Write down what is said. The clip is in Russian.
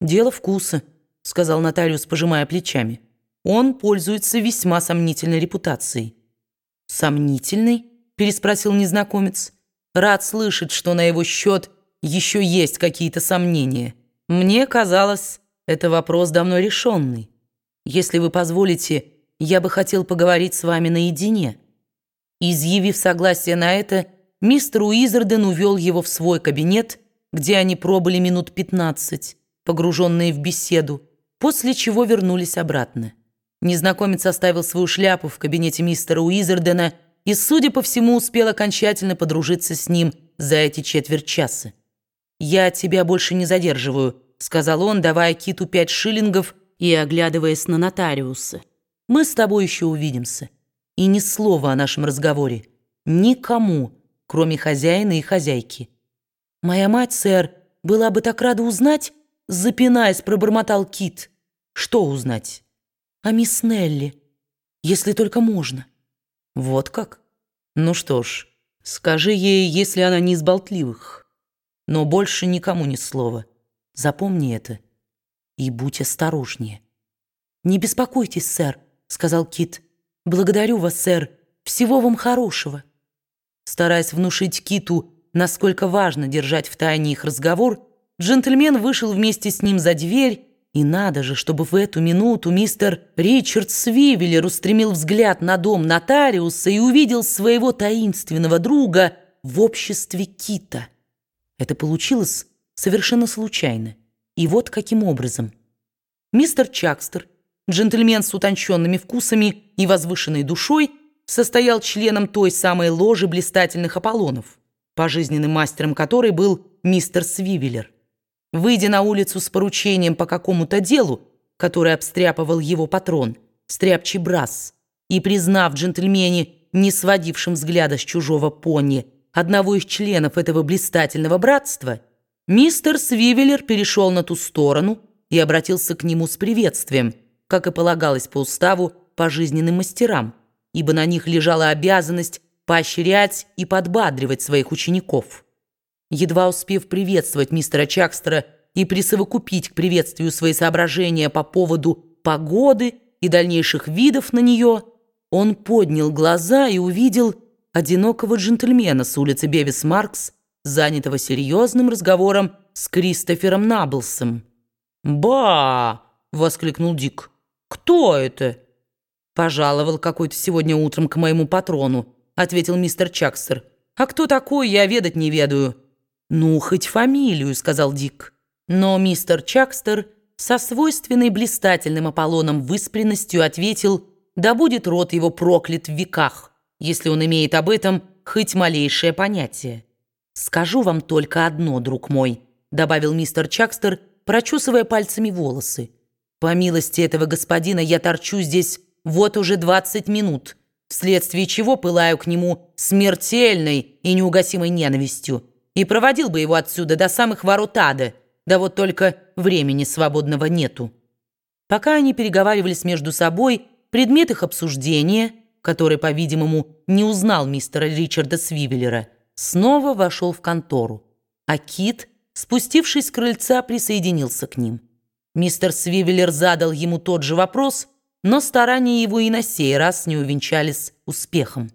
«Дело вкуса», — сказал нотариус, пожимая плечами. «Он пользуется весьма сомнительной репутацией». «Сомнительный?» — переспросил незнакомец. «Рад слышать, что на его счет еще есть какие-то сомнения. Мне казалось, это вопрос давно решенный. Если вы позволите, я бы хотел поговорить с вами наедине». Изъявив согласие на это, мистер Уизерден увел его в свой кабинет, где они пробыли минут пятнадцать погруженные в беседу, после чего вернулись обратно. Незнакомец оставил свою шляпу в кабинете мистера Уизердена и, судя по всему, успел окончательно подружиться с ним за эти четверть часа. «Я тебя больше не задерживаю», — сказал он, давая Киту пять шиллингов и оглядываясь на нотариуса. «Мы с тобой еще увидимся. И ни слова о нашем разговоре. Никому, кроме хозяина и хозяйки. Моя мать, сэр, была бы так рада узнать, запинаясь, пробормотал Кит. «Что узнать?» «О мисс Нелли, если только можно». «Вот как? Ну что ж, скажи ей, если она не из болтливых. Но больше никому ни слова. Запомни это и будь осторожнее». «Не беспокойтесь, сэр», — сказал Кит. «Благодарю вас, сэр. Всего вам хорошего». Стараясь внушить Киту, насколько важно держать в тайне их разговор, Джентльмен вышел вместе с ним за дверь, и надо же, чтобы в эту минуту мистер Ричард Свивеллер устремил взгляд на дом нотариуса и увидел своего таинственного друга в обществе Кита. Это получилось совершенно случайно. И вот каким образом. Мистер Чакстер, джентльмен с утонченными вкусами и возвышенной душой, состоял членом той самой ложи блистательных Аполлонов, пожизненным мастером которой был мистер Свивеллер. Выйдя на улицу с поручением по какому-то делу, которое обстряпывал его патрон, стряпчий брас, и признав джентльмене, не сводившим взгляда с чужого пони, одного из членов этого блистательного братства, мистер Свивеллер перешел на ту сторону и обратился к нему с приветствием, как и полагалось по уставу пожизненным мастерам, ибо на них лежала обязанность поощрять и подбадривать своих учеников. Едва успев приветствовать мистера Чакстера и присовокупить к приветствию свои соображения по поводу погоды и дальнейших видов на нее, он поднял глаза и увидел одинокого джентльмена с улицы Бевис-Маркс, занятого серьезным разговором с Кристофером Наблсом. «Ба!» — воскликнул Дик. «Кто это?» «Пожаловал какой-то сегодня утром к моему патрону», — ответил мистер Чакстер. «А кто такой, я ведать не ведаю». «Ну, хоть фамилию», — сказал Дик. Но мистер Чакстер со свойственной блистательным Аполлоном выспренностью ответил, да будет рот его проклят в веках, если он имеет об этом хоть малейшее понятие. «Скажу вам только одно, друг мой», — добавил мистер Чакстер, прочесывая пальцами волосы. «По милости этого господина я торчу здесь вот уже двадцать минут, вследствие чего пылаю к нему смертельной и неугасимой ненавистью» и проводил бы его отсюда до самых ворот ада, да вот только времени свободного нету. Пока они переговаривались между собой, предмет их обсуждения, который, по-видимому, не узнал мистера Ричарда Свивеллера, снова вошел в контору, а Кит, спустившись с крыльца, присоединился к ним. Мистер Свивеллер задал ему тот же вопрос, но старания его и на сей раз не увенчались успехом.